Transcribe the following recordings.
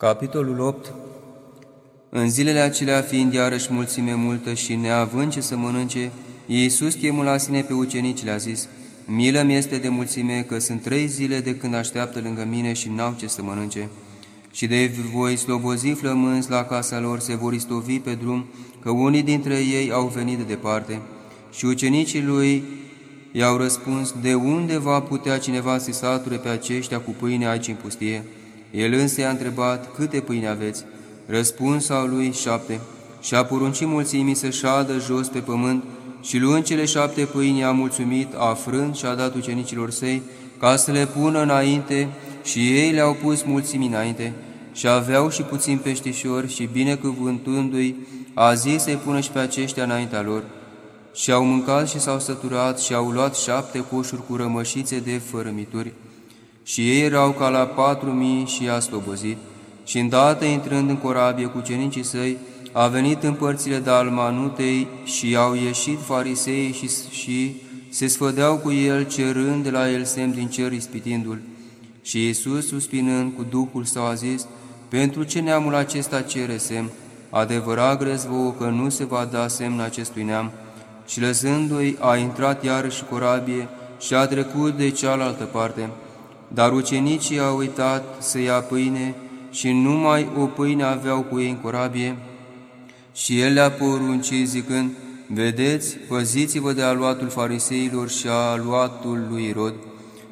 Capitolul 8 În zilele acelea fiind iarăși mulțime multă și neavând ce să mănânce, Iisus chemul la sine pe ucenici le-a zis, Milă mi este de mulțime că sunt trei zile de când așteaptă lângă mine și n-au ce să mănânce. Și de voi slobozi flămânzi la casa lor se vor istovi pe drum, că unii dintre ei au venit de departe. Și ucenicii lui i-au răspuns, De unde va putea cineva să sature pe aceștia cu pâine aici în pustie? El însă i-a întrebat, câte pâine aveți? Răspuns au lui, șapte. Și a poruncit mulțimii să șadă jos pe pământ și luând cele șapte pâini a mulțumit, afrând și a dat ucenicilor săi, ca să le pună înainte și ei le-au pus mulțimii înainte și aveau și puțin peștișori și binecuvântându-i, a zis să-i pună și pe aceștia înaintea lor. Și au mâncat și s-au săturat și au luat șapte coșuri cu rămășițe de fărămituri și ei erau ca la patru mii și i-a slobozit. Și îndată intrând în corabie cu cenicii săi, a venit în părțile Dalmanutei și au ieșit farisei și, și se sfădeau cu el, cerând de la el semn din cer, ispitindu-l. Și Iisus, suspinând cu Duhul său, a zis, Pentru ce neamul acesta cere semn? Adevărat grez vouă că nu se va da semn acestui neam. Și lăsându-i, a intrat iarăși corabie și a trecut de cealaltă parte. Dar ucenicii au uitat să ia pâine și numai o pâine aveau cu ei în corabie. Și el le-a poruncit zicând, Vedeți, păziți-vă de aluatul fariseilor și a aluatul lui Irod.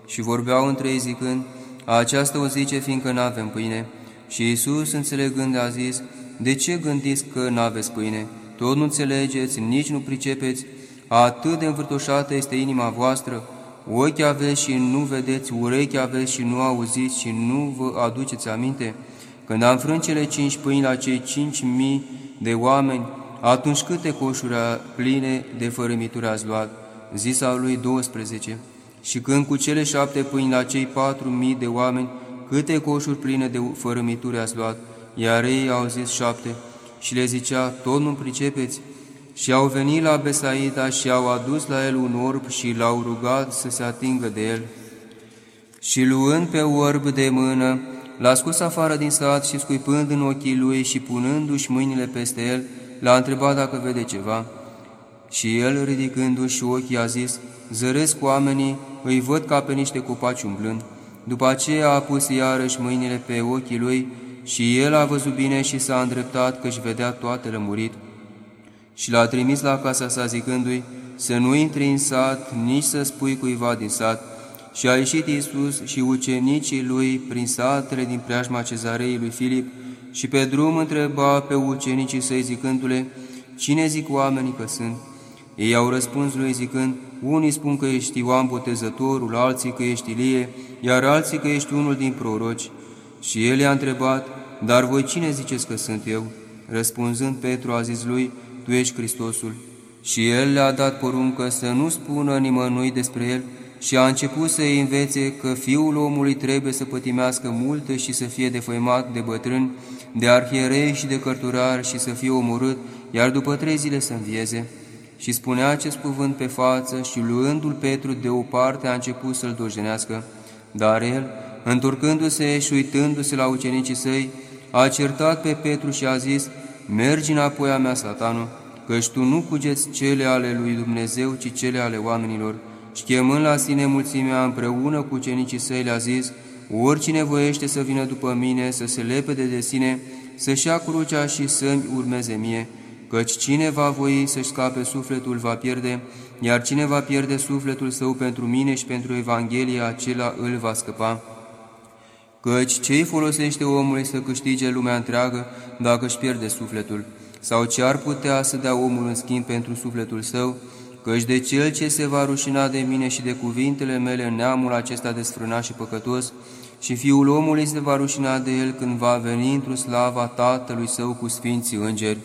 Și vorbeau între ei zicând, Aceasta o zice, fiindcă nu avem pâine. Și Iisus, înțelegând, a zis, De ce gândiți că nu aveți pâine? Tot nu înțelegeți, nici nu pricepeți, atât de învârtoșată este inima voastră, Ochi aveți și nu vedeți, urechi aveți și nu auziți și nu vă aduceți aminte? Când am frânt cele cinci pâini la cei cinci mii de oameni, atunci câte coșuri pline de fărâmituri ați luat? Zisa lui 12. Și când cu cele șapte pâini la cei patru mii de oameni, câte coșuri pline de fărâmituri ați luat? Iar ei au zis șapte. Și le zicea, tot nu pricepeți? Și au venit la Besaida și au adus la el un orb și l-au rugat să se atingă de el. Și luând pe orb de mână, l-a scos afară din sat și scuipând în ochii lui și punându-și mâinile peste el, l-a întrebat dacă vede ceva. Și el, ridicându-și ochii, a zis, Zăresc oamenii, îi văd ca pe niște copaci umblând. După aceea a pus iarăși mâinile pe ochii lui și el a văzut bine și s-a îndreptat că-și vedea toate lămurit și l-a trimis la casa sa zicându-i să nu intri în sat, nici să spui cuiva din sat. Și a ieșit Iisus și ucenicii lui prin satele din preajma cezarei lui Filip și pe drum întreba pe ucenicii săi zicându-le, Cine zic oamenii că sunt? Ei au răspuns lui zicând, Unii spun că ești Ioan Botezătorul, alții că ești Ilie, iar alții că ești unul din proroci. Și el i-a întrebat, Dar voi cine ziceți că sunt eu? Răspunzând, Petru a zis lui, tu ești Hristosul. Și el le-a dat poruncă să nu spună nimănui despre el și a început să-i învețe că fiul omului trebuie să pătimească multe și să fie defăimat de bătrâni, de arhierei și de cărturari și să fie omorât, iar după trei zile să învieze. Și spunea acest cuvânt pe față și luându-l Petru de o parte a început să-l dojenească. Dar el, întorcându-se și uitându-se la ucenicii săi, a certat pe Petru și a zis, Mergi înapoi a mea, satanul, căci tu nu cugeți cele ale lui Dumnezeu, ci cele ale oamenilor. Și chemând la sine mulțimea împreună cu cenicii săi, le-a zis, Oricine voiește să vină după mine, să se lepede de sine, să-și ia crucea și să-mi urmeze mie, căci cine va voi să-și scape sufletul va pierde, iar cine va pierde sufletul său pentru mine și pentru Evanghelia, acela îl va scăpa. Căci ce-i folosește omului să câștige lumea întreagă dacă își pierde sufletul? Sau ce ar putea să dea omul în schimb pentru sufletul său? Căci de cel ce se va rușina de mine și de cuvintele mele în neamul acesta desfrânat și păcătos, și fiul omului se va rușina de el când va veni într-o slava Tatălui său cu sfinții îngeri.